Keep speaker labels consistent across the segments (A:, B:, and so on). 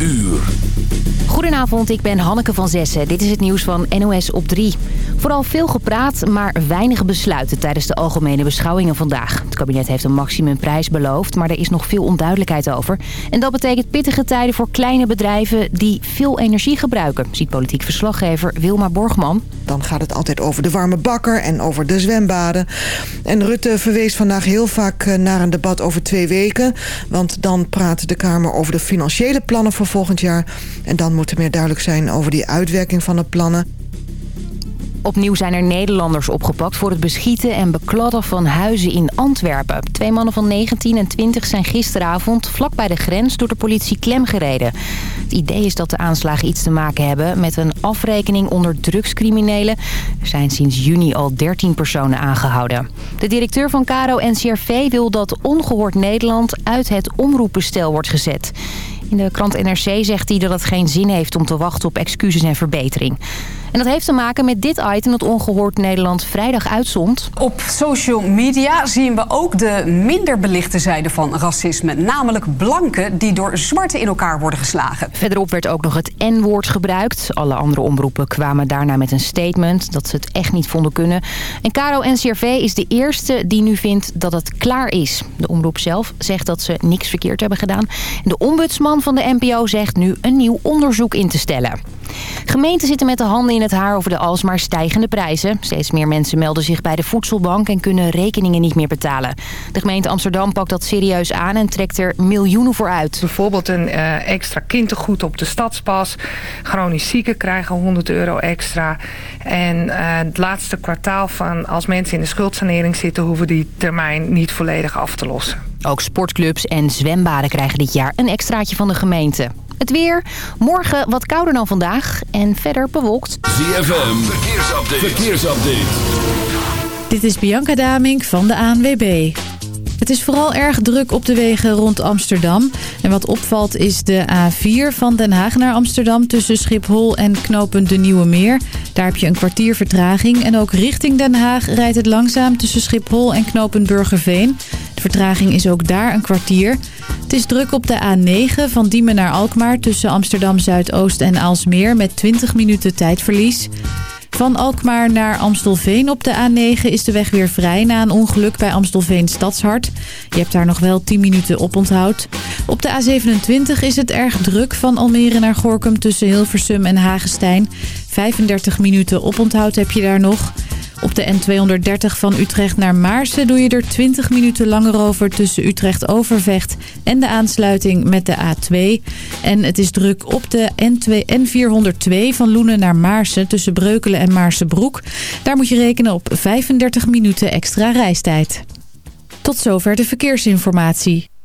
A: uur.
B: Goedenavond, ik ben Hanneke van Zessen. Dit is het nieuws van NOS op 3. Vooral veel gepraat, maar weinig besluiten tijdens de algemene beschouwingen vandaag. Het kabinet heeft een maximumprijs beloofd, maar er is nog veel onduidelijkheid over. En dat betekent pittige tijden voor kleine bedrijven die veel energie gebruiken, ziet politiek verslaggever Wilma Borgman.
C: Dan gaat het altijd over de warme bakker en over de zwembaden. En Rutte verwees vandaag heel vaak eh, naar een debat over twee weken. Want dan praat de Kamer over de financiële plannen voor volgend jaar. En dan moet er meer duidelijk zijn over die uitwerking van de plannen.
B: Opnieuw zijn er Nederlanders opgepakt voor het beschieten en bekladden van huizen in Antwerpen. Twee mannen van 19 en 20 zijn gisteravond vlak bij de grens door de politie klemgereden. Het idee is dat de aanslagen iets te maken hebben met een afrekening onder drugscriminelen. Er zijn sinds juni al 13 personen aangehouden. De directeur van Caro NCRV wil dat Ongehoord Nederland uit het omroepbestel wordt gezet. In de krant NRC zegt hij dat het geen zin heeft om te wachten op excuses en verbetering. En dat heeft te maken met dit item dat Ongehoord Nederland vrijdag uitzond.
D: Op social media zien we ook de minder belichte zijde van racisme. Namelijk blanken die door zwarten in elkaar worden geslagen.
B: Verderop werd ook nog het N-woord gebruikt. Alle andere omroepen kwamen daarna met een statement dat ze het echt niet vonden kunnen. En Caro NCRV is de eerste die nu vindt dat het klaar is. De omroep zelf zegt dat ze niks verkeerd hebben gedaan. De ombudsman van de NPO zegt nu een nieuw onderzoek in te stellen. Gemeenten zitten met de handen in het haar over de alsmaar stijgende prijzen. Steeds meer mensen melden zich bij de voedselbank en kunnen rekeningen niet meer betalen. De gemeente Amsterdam pakt dat serieus aan en trekt er miljoenen voor uit.
E: Bijvoorbeeld een uh, extra kindergoed op de stadspas. Chronisch zieken krijgen 100 euro extra. En uh, het laatste kwartaal van als mensen in de schuldsanering zitten... hoeven die termijn niet volledig af te lossen.
B: Ook sportclubs en zwembaden krijgen dit jaar een extraatje van de gemeente. Het weer, morgen wat kouder dan vandaag en verder bewolkt.
A: ZFM, verkeersupdate. verkeersupdate.
F: Dit is Bianca Damink van de ANWB. Het is vooral erg druk op de wegen rond Amsterdam. En wat opvalt is de A4 van Den Haag naar Amsterdam... tussen Schiphol en knooppunt De Nieuwe Meer. Daar heb je een kwartier vertraging. En ook richting Den Haag rijdt het langzaam tussen Schiphol en knooppunt Burgerveen. Vertraging is ook daar een kwartier. Het is druk op de A9 van Diemen naar Alkmaar... tussen Amsterdam Zuidoost en Aalsmeer met 20 minuten tijdverlies... Van Alkmaar naar Amstelveen op de A9 is de weg weer vrij na een ongeluk bij Amstelveen Stadshart. Je hebt daar nog wel 10 minuten op onthoud. Op de A27 is het erg druk van Almere naar Gorkum tussen Hilversum en Hagestein. 35 minuten op onthoud heb je daar nog. Op de N230 van Utrecht naar Maarsen doe je er 20 minuten langer over tussen Utrecht-Overvecht en de aansluiting met de A2. En het is druk op de N2, N402 van Loenen naar Maarsen tussen Breukelen en Maarsenbroek. Daar moet je rekenen op 35 minuten extra reistijd. Tot zover de verkeersinformatie.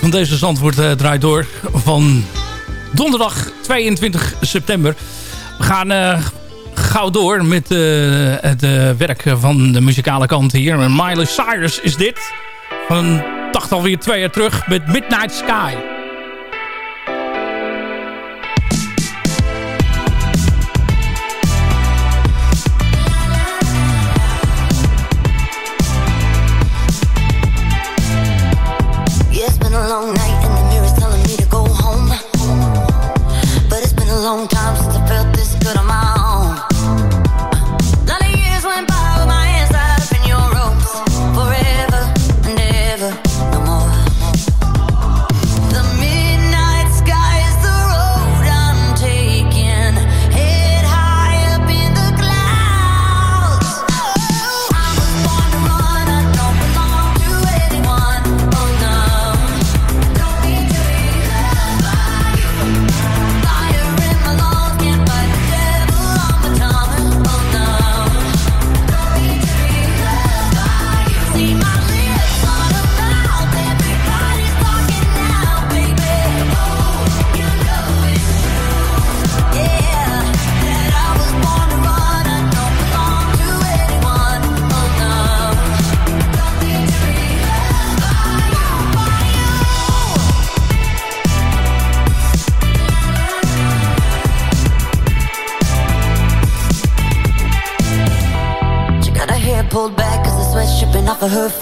G: Van deze Zandvoort uh, draait door van donderdag 22 september. We gaan uh, gauw door met uh, het werk van de muzikale kant hier. Miley Cyrus is dit. Van dacht alweer twee jaar terug met Midnight Sky.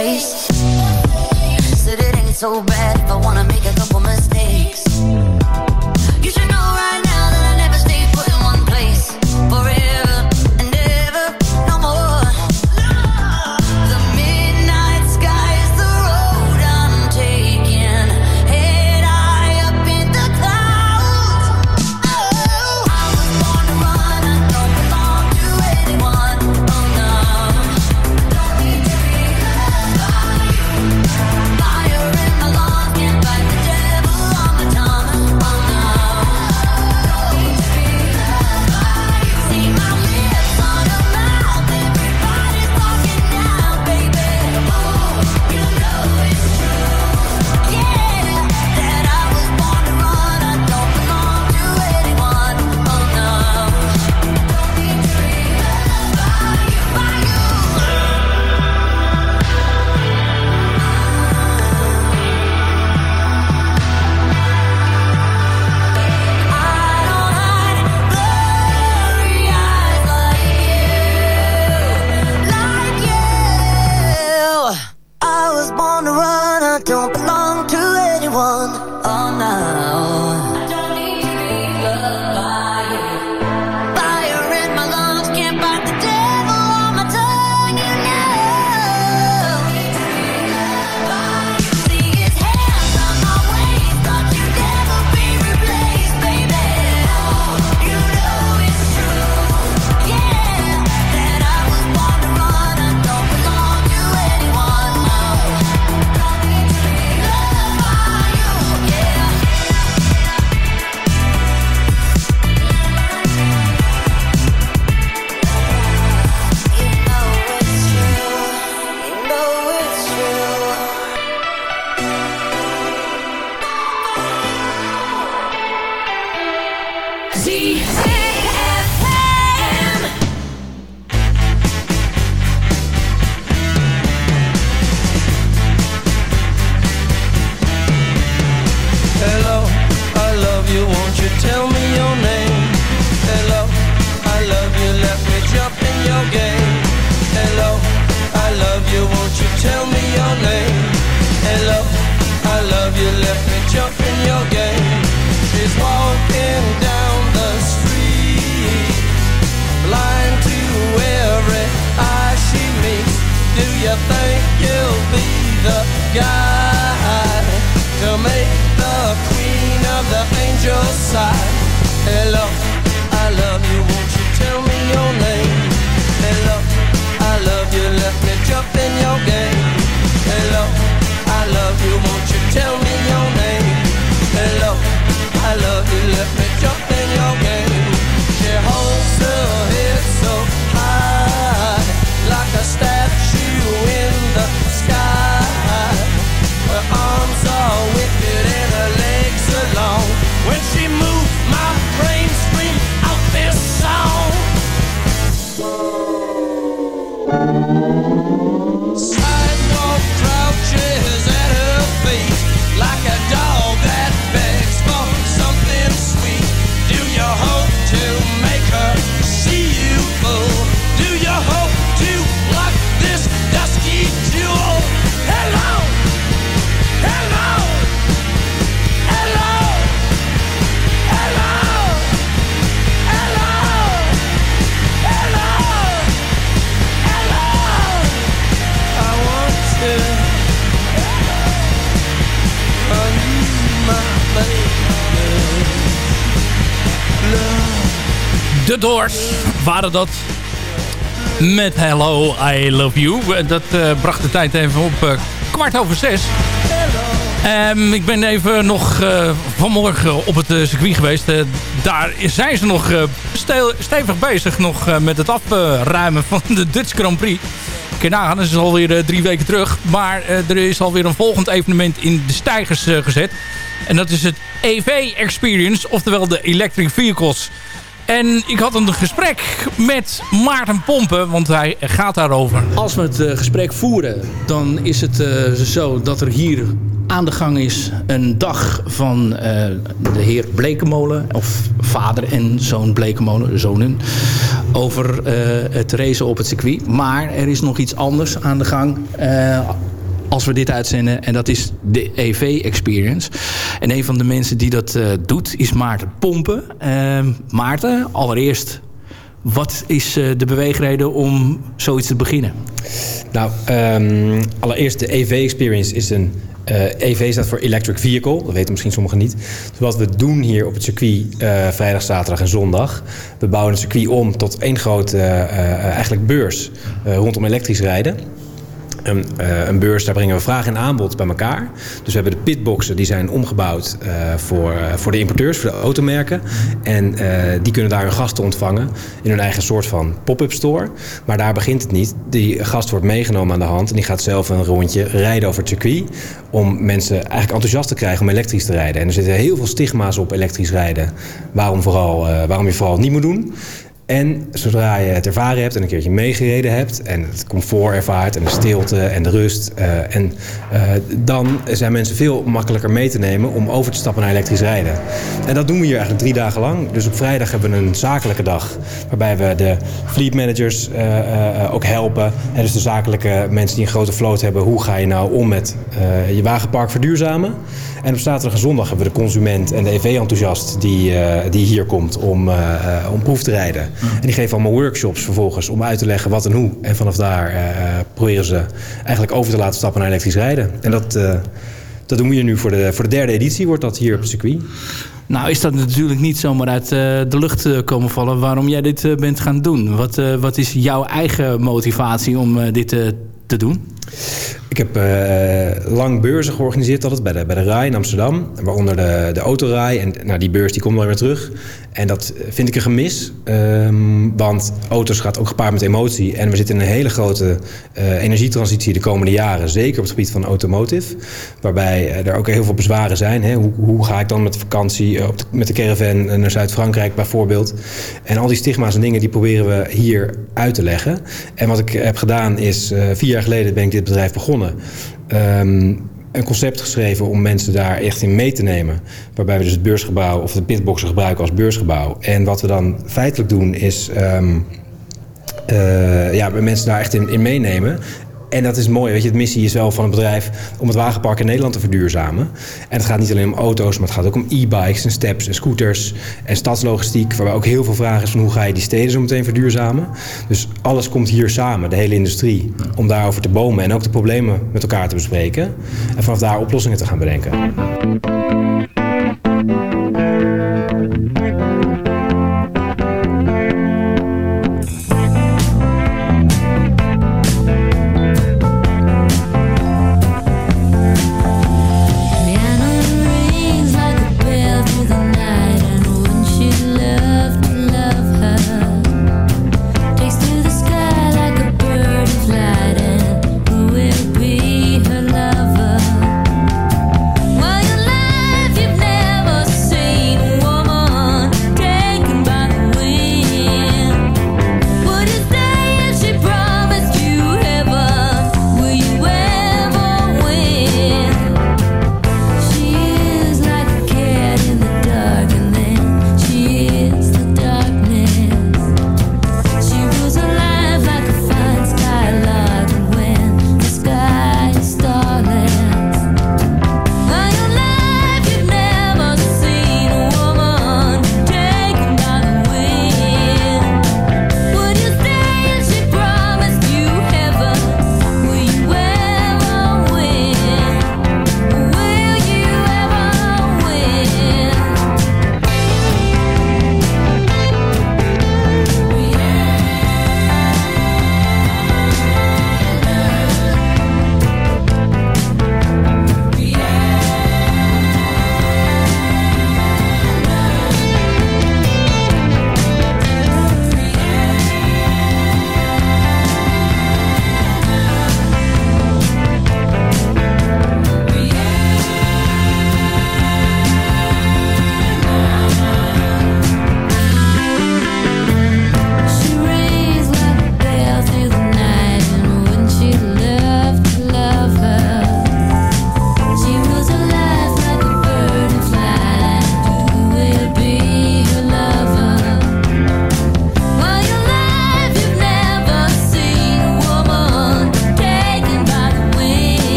H: Face. one.
G: Dat met Hello, I Love You. Dat eh, bracht de tijd even op eh, kwart over zes. Ehm, ik ben even nog eh, vanmorgen op het circuit geweest. Daar zijn ze nog ste- stevig bezig nog, met het afruimen van de Dutch Grand Prix. Kun nagaan, dat is alweer drie weken terug. Maar er is alweer een volgend evenement in de stijgers gezet. En dat is het EV Experience, oftewel de Electric Vehicles. En ik had een gesprek met Maarten Pompen, want hij gaat daarover.
I: Als we het eh, gesprek voeren, dan is het eh, zo dat er hier aan de gang is een dag van eh, de heer Blekemolen, of vader en zoon Blekemolen, zonen, over eh, het racen op het circuit. Maar er is nog iets anders aan de gang. Als we dit uitzenden. En dat is de EV Experience. En een van de mensen die dat eh, doet is Maarten Pompen. Eh, Maarten, allereerst, wat is eh, de beweegreden om zoiets te beginnen?
J: Nou, ehm, allereerst de EV Experience is een... eh, EV staat voor Electric Vehicle, dat weten misschien sommigen niet. Dus wat we doen hier op het circuit vrijdag, zaterdag en zondag... we bouwen het circuit om tot één grote eigenlijk beurs rondom elektrisch rijden. Een, eh, een beurs, daar brengen we vraag en aanbod bij elkaar. Dus we hebben de pitboxen, die zijn omgebouwd eh, voor, eh, voor de importeurs, voor de automerken. En die kunnen daar hun gasten ontvangen in hun eigen soort van pop-up store. Maar daar begint het niet. Die gast wordt meegenomen aan de hand en die gaat zelf een rondje rijden over het circuit. Om mensen eigenlijk enthousiast te krijgen om elektrisch te rijden. En er zitten heel veel stigma's op elektrisch rijden. Waarom, vooral, waarom je vooral niet moet doen. En zodra je het ervaren hebt en een keertje meegereden hebt... en het comfort ervaart en de stilte en de rust... eh, en, eh, dan zijn mensen veel makkelijker mee te nemen om over te stappen naar elektrisch rijden. En dat doen we hier eigenlijk drie dagen lang. Dus op vrijdag hebben we een zakelijke dag... waarbij we de fleet managers eh, ook helpen. En dus de zakelijke mensen die een grote vloot hebben... hoe ga je nou om met je wagenpark verduurzamen... En op zaterdag en zondag hebben we de consument en de EV-enthousiast die, die hier komt om, om proef te rijden. En die geven allemaal workshops vervolgens om uit te leggen wat en hoe. En vanaf daar eh, proberen ze eigenlijk over te laten stappen naar elektrisch rijden. En dat, eh, dat doen we hier nu voor de, voor de derde editie, wordt dat hier op het circuit.
I: Nou is dat natuurlijk niet zomaar uit eh, de lucht komen vallen waarom jij dit bent gaan doen. Wat, wat is jouw eigen motivatie om dit te doen?
J: Ik heb eh, lang beurzen georganiseerd altijd bij de, bij de RAI in Amsterdam. Waaronder de, de autorij. En nou, die beurs die komt wel weer terug. En dat vind ik een gemis. ehm, want auto's gaat ook gepaard met emotie. En we zitten in een hele grote eh, energietransitie de komende jaren. Zeker op het gebied van automotive. Waarbij eh, er ook heel veel bezwaren zijn. Hè? Hoe, hoe ga ik dan met vakantie op met de caravan naar Zuid-Frankrijk bijvoorbeeld. En al die stigma's en dingen die proberen we hier uit te leggen. En wat ik heb gedaan is... vier jaar geleden ben ik dit bedrijf begonnen. Ehm, een concept geschreven om mensen daar echt in mee te nemen. Waarbij we dus het beursgebouw of de pitboxen gebruiken als beursgebouw. En wat we dan feitelijk doen is... ehm, eh, ja, mensen daar echt in, in meenemen. En dat is mooi, weet je, de missie is wel van het bedrijf om het wagenpark in Nederland te verduurzamen. En het gaat niet alleen om auto's, maar het gaat ook om e-bikes en steps en scooters en stadslogistiek. Waarbij ook heel veel vraag is van hoe ga je die steden zo meteen verduurzamen. Dus alles komt hier samen, de hele industrie, om daarover te bomen en ook de problemen met elkaar te bespreken. En vanaf daar oplossingen te gaan bedenken.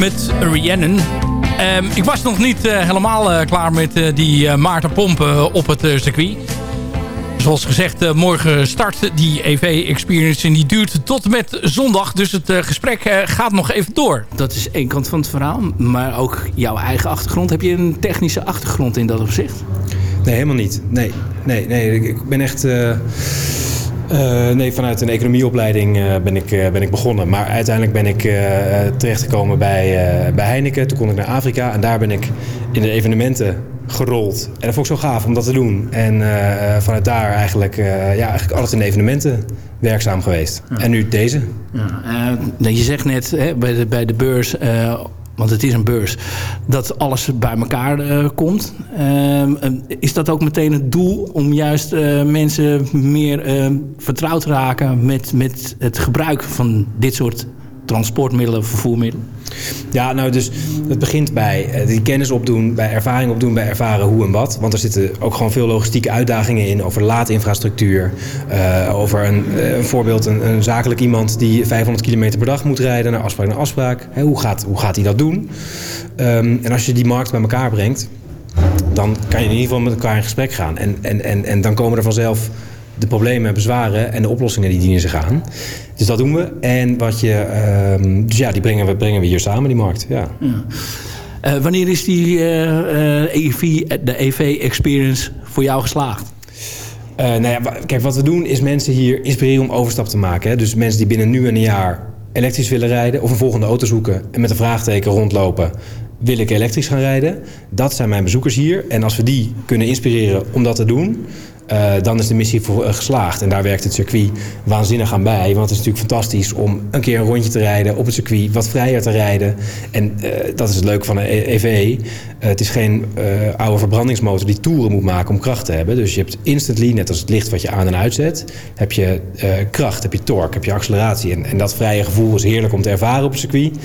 G: Met Rhiannon. Ehm, ik was nog niet eh, helemaal eh, klaar met eh, die uh, Maarten Pompen op het circuit. Zoals gezegd, morgen start die EV-experience en die duurt tot en met zondag. Dus het gesprek gaat nog even door.
I: Dat is één kant van het verhaal. Maar ook jouw eigen achtergrond. Heb je een technische achtergrond in dat opzicht?
J: Nee, helemaal niet. Nee, nee, nee. Ik ben echt... Uh, nee, vanuit een economieopleiding uh, ben, ik, uh, ben ik begonnen. Maar uiteindelijk ben ik terechtgekomen bij, bij Heineken. Toen kon ik naar Afrika en daar ben ik in de evenementen gerold. En dat vond ik zo gaaf om dat te doen. En vanuit daar eigenlijk, ja, eigenlijk altijd in de evenementen werkzaam geweest. Ja. En nu deze.
I: Ja, je zegt net hè, bij, de, bij de beurs want het is een beurs, dat alles bij elkaar uh, komt. Uh, is dat ook meteen het doel om juist uh, mensen meer vertrouwd te raken met, met het gebruik van dit soort transportmiddelen, vervoermiddelen?
J: Ja, nou dus het begint bij die kennis opdoen, bij ervaring opdoen, bij ervaren hoe en wat. Want er zitten ook gewoon veel logistieke uitdagingen in over laadinfrastructuur. Uh, over een, een voorbeeld, een, een, zakelijk iemand die 500 kilometer per dag moet rijden naar afspraak naar afspraak. Hoe, gaat, hoe gaat hij dat doen? Um, en als je die markt bij elkaar brengt, dan kan je in ieder geval met elkaar in gesprek gaan. En, en, en, en dan komen er vanzelf de problemen en bezwaren en de oplossingen die dienen zich aan. Dus dat doen we. En wat je, um, dus ja, die brengen we, brengen we hier samen, die markt. Ja. ja.
I: Uh, wanneer is die EV, de EV-experience voor jou geslaagd?
J: Nou ja, kijk, wat we doen is mensen hier inspireren om overstap te maken. Hè? Dus mensen die binnen nu en een jaar elektrisch willen rijden... of een volgende auto zoeken en met een vraagteken rondlopen... wil ik elektrisch gaan rijden? Dat zijn mijn bezoekers hier. En als we die kunnen inspireren om dat te doen... Uh, dan is de missie voor, uh, geslaagd. En daar werkt het circuit waanzinnig aan bij. Want het is natuurlijk fantastisch om een keer een rondje te rijden op het circuit. Wat vrijer te rijden. En uh, dat is het leuke van een EV. het is geen oude verbrandingsmotor die toeren moet maken om kracht te hebben. Dus je hebt instantly, net als het licht wat je aan en uitzet... heb je kracht, heb je torque, heb je acceleratie. En, en, dat vrije gevoel is heerlijk om te ervaren op het circuit.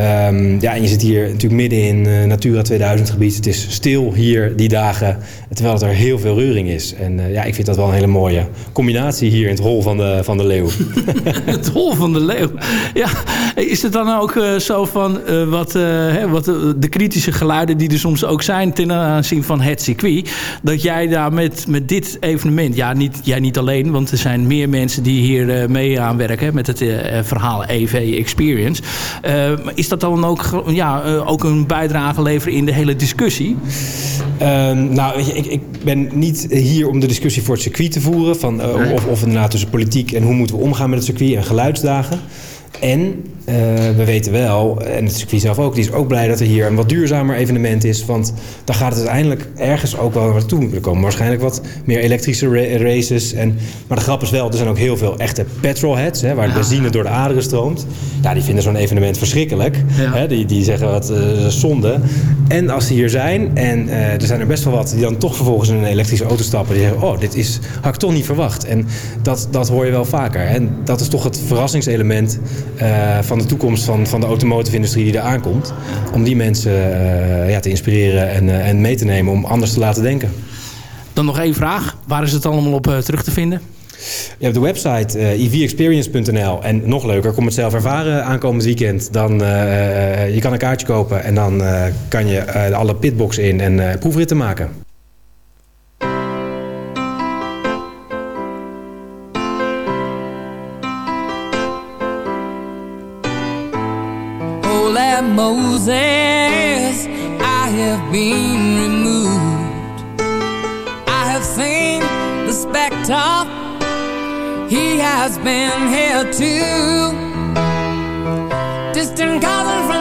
J: Um, ja, en je zit hier natuurlijk midden in Natura 2000 gebied. Het is stil hier die dagen, terwijl het er heel veel reuring is. En uh, ja, ik vind dat wel een hele mooie combinatie hier in het hol van de, van de leeuw.
I: het hol van de leeuw. Ja, is het dan ook uh, zo van uh, wat, hè, wat de kritische geluiden die er soms ook zijn ten aanzien van het circuit, dat jij daar met, met dit evenement, ja, niet, jij niet alleen, want er zijn meer mensen die hier mee aan werken met het verhaal EV Experience. is dat dan ook, ja, ook een bijdrage leveren in de hele discussie?
J: Ehm, nou, ik, ik ben niet hier om de discussie voor het circuit te voeren. Van, uh, of, of inderdaad tussen politiek en hoe moeten we omgaan met het circuit en geluidsdagen. En uh, we weten wel, en het circuit zelf ook, die is ook blij dat er hier een wat duurzamer evenement is. Want dan gaat het uiteindelijk ergens ook wel naartoe. Er komen waarschijnlijk wat meer elektrische ra races. En, maar de grap is wel, er zijn ook heel veel echte petrolheads, hè, waar de benzine door de aderen stroomt. Ja, die vinden zo'n evenement verschrikkelijk. Ja. Hè, die, die zeggen wat uh, zonde. En als ze hier zijn, en uh, er zijn er best wel wat die dan toch vervolgens in een elektrische auto stappen. Die zeggen, oh, dit is, had ik toch niet verwacht. En dat, dat hoor je wel vaker. En dat is toch het verrassingselement van de toekomst van, van de automotive industrie die er aankomt. Om die mensen uh, ja, te inspireren en, uh, en mee te nemen om anders te laten denken.
I: Dan nog één vraag. Waar is het allemaal op uh, terug te vinden?
J: Je hebt de website uh, evexperience.nl. En nog leuker, kom het zelf ervaren aankomend weekend. Dan uh, je kan een kaartje kopen en dan uh, kan je alle pitbox in en proefritten maken.
K: Been removed. I have seen the spectre, he has been here too. Distant cousin from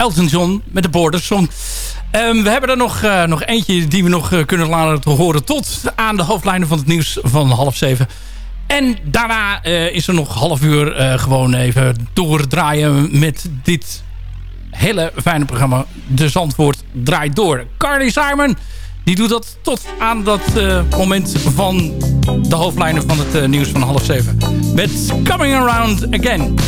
G: Elton John met de Border Song. Ehm, we hebben er nog, eh, nog eentje die we nog eh, kunnen laten horen... tot aan de hoofdlijnen van het nieuws van half zeven. En daarna eh, is er nog half uur gewoon even doordraaien met dit hele fijne programma. De Zandvoort draait door. Carly Simon, die doet dat tot aan dat moment van de hoofdlijnen van het nieuws van half zeven. Met Coming Around Again.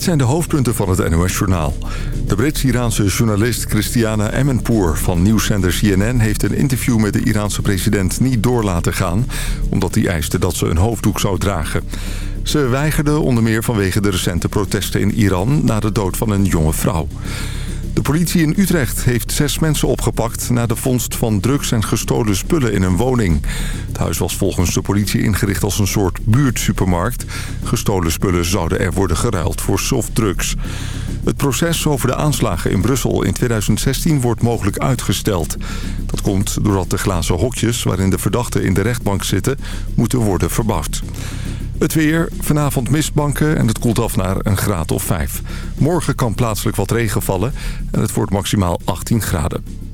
L: Dit zijn de hoofdpunten van het NOS-journaal. De Brits-Iraanse journalist Christiana Emmenpour van nieuwszender CNN... heeft een interview met de Iraanse president niet door laten gaan... omdat hij eiste dat ze een hoofddoek zou dragen. Ze weigerde onder meer vanwege de recente protesten in Iran... na de dood van een jonge vrouw. De politie in Utrecht heeft zes mensen opgepakt... na de vondst van drugs en gestolen spullen in een woning. Het huis was volgens de politie ingericht als een soort buurtsupermarkt. Gestolen spullen zouden er worden geruild voor softdrugs. Het proces over de aanslagen in Brussel in 2016 wordt mogelijk uitgesteld. Dat komt doordat de glazen hokjes waarin de verdachten in de rechtbank zitten... moeten worden verbouwd. Het weer, vanavond mistbanken en het koelt af naar een graad of 5. Morgen kan plaatselijk wat regen vallen en het wordt maximaal 18 graden.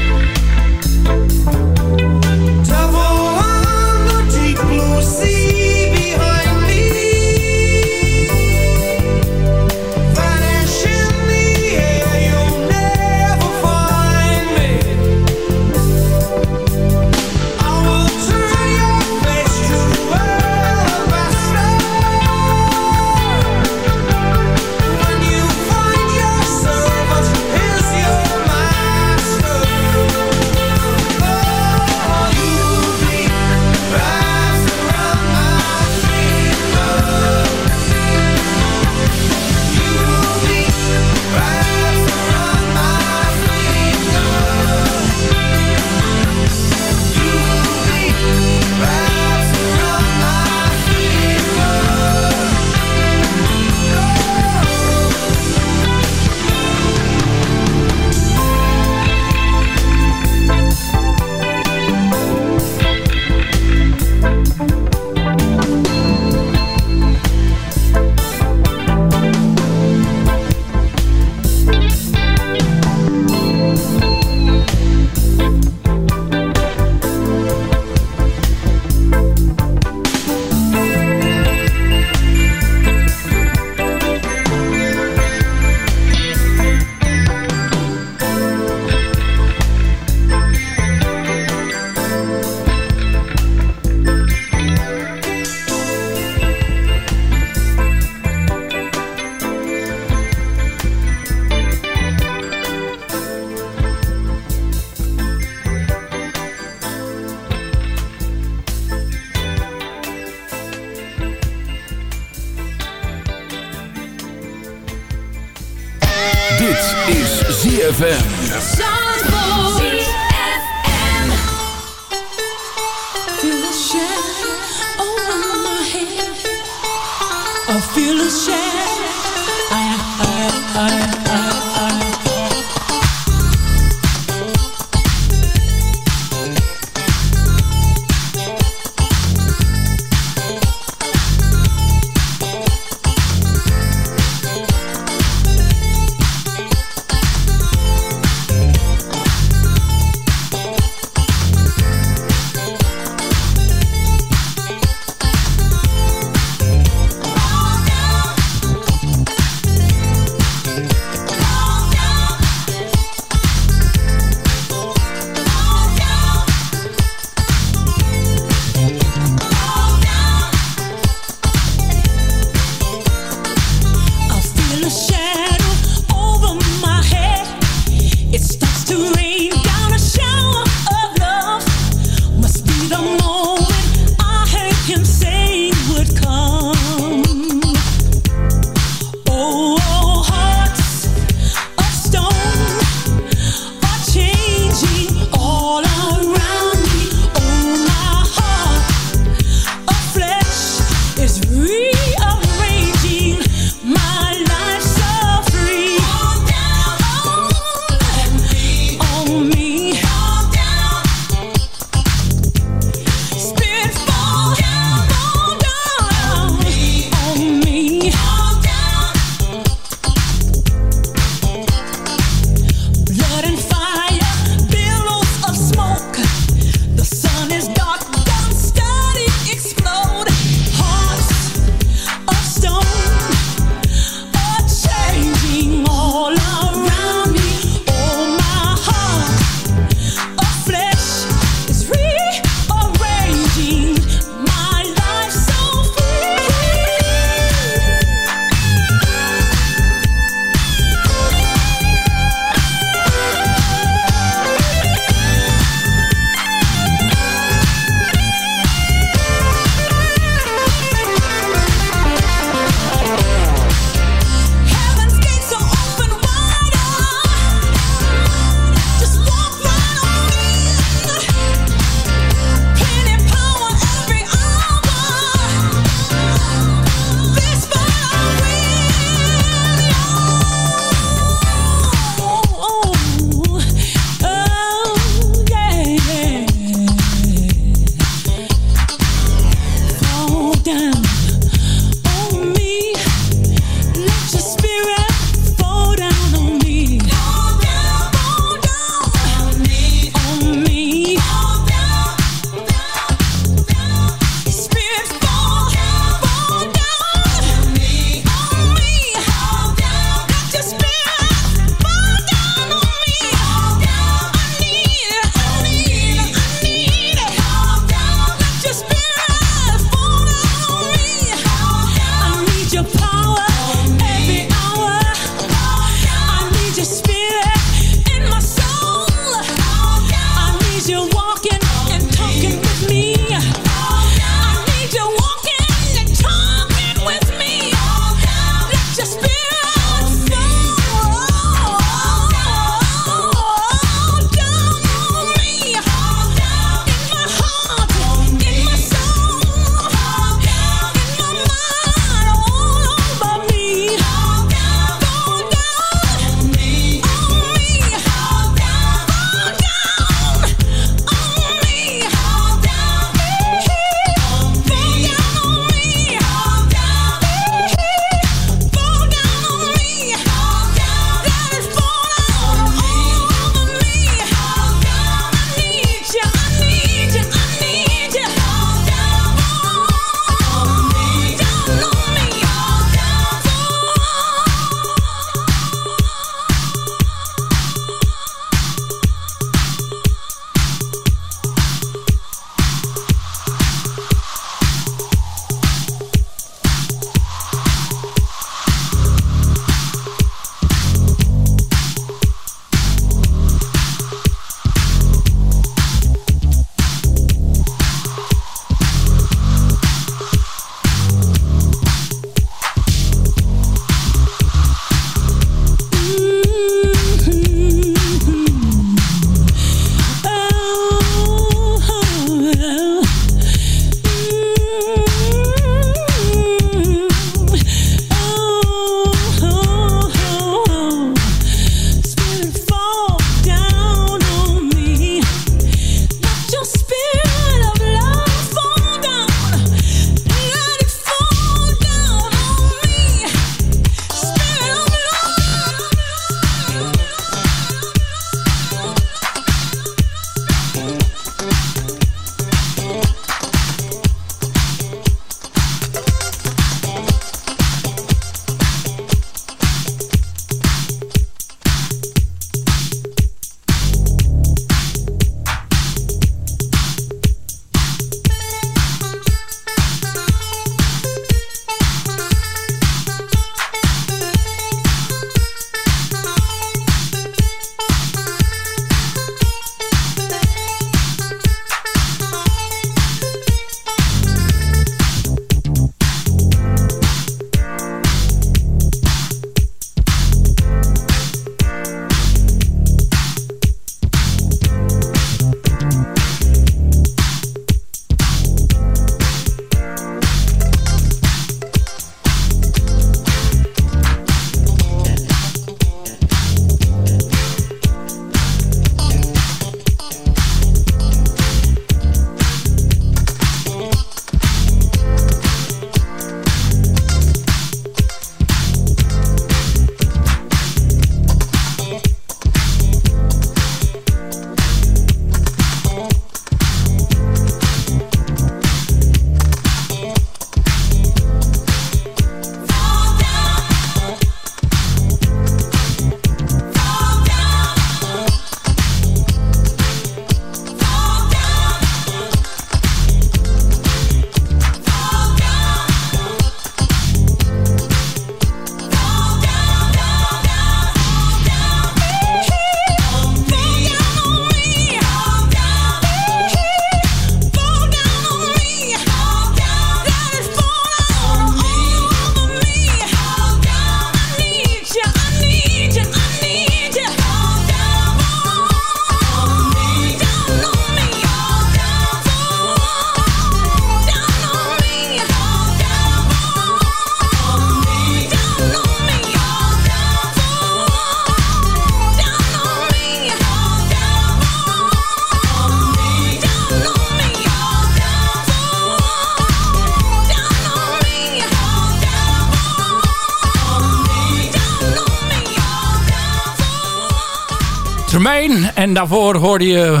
M: En daarvoor hoorde je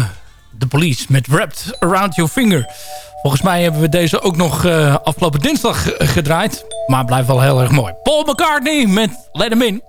M: de police met Wrapped Around Your Finger. Volgens mij hebben we deze ook nog eh, afgelopen dinsdag gedraaid. Maar blijft wel heel erg mooi. Paul McCartney met Let Him In.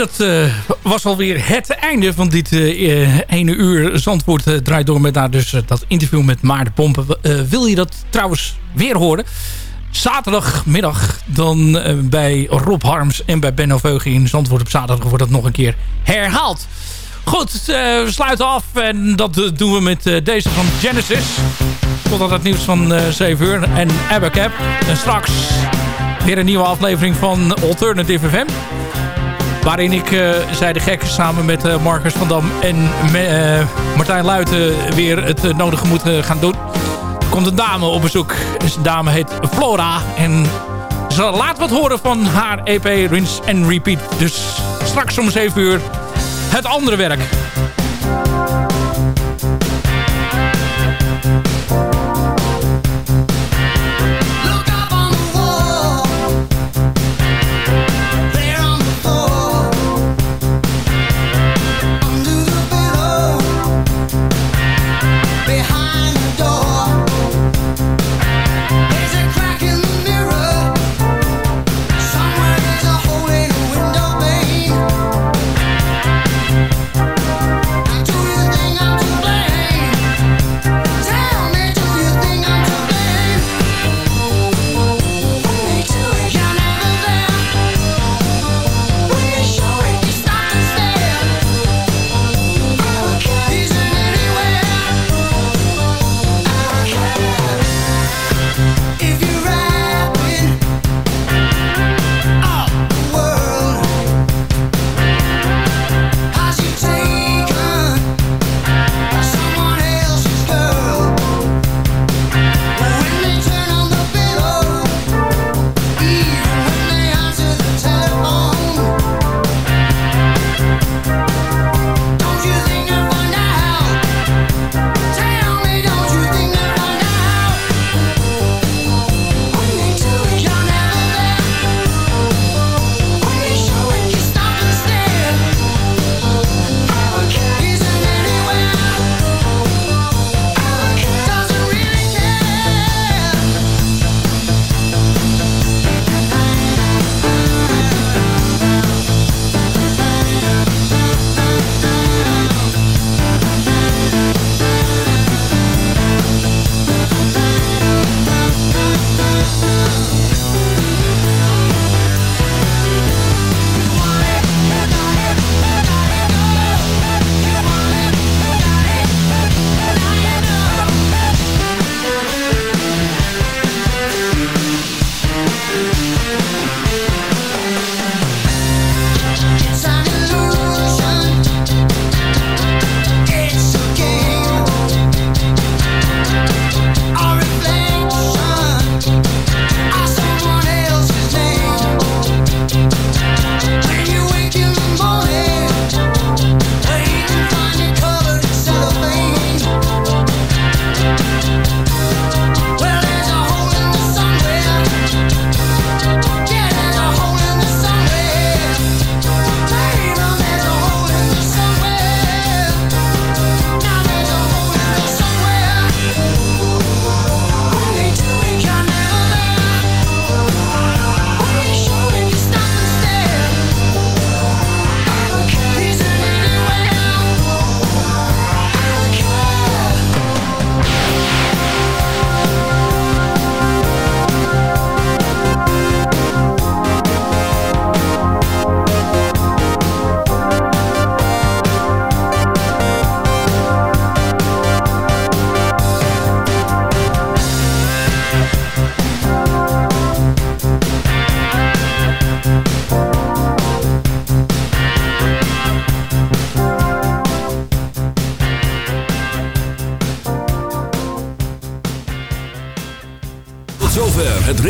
I: dat uh, was alweer het einde van dit eh, eh, ene uur. Zandvoort draait door met daar dus dat interview met Maarten Pompen. wil je dat trouwens weer horen? Zaterdagmiddag dan bij Rob Harms en bij Benno Veugen in Zandvoort op zaterdag wordt dat nog een keer herhaald. Goed, we sluiten af en dat doen we met deze van Genesis. Totdat het nieuws van 7 uur en Abacab. En straks weer een nieuwe aflevering van Alternative FM. Waarin ik, uh, zei de gek, samen met eh, Marcus van Dam en eh, Martijn Luiten weer het nodige moet gaan doen. Komt een dame op bezoek. Deze de dame heet Flora. En ze laat wat horen van haar EP Rinse and Repeat. Dus straks om 7 uur het andere werk.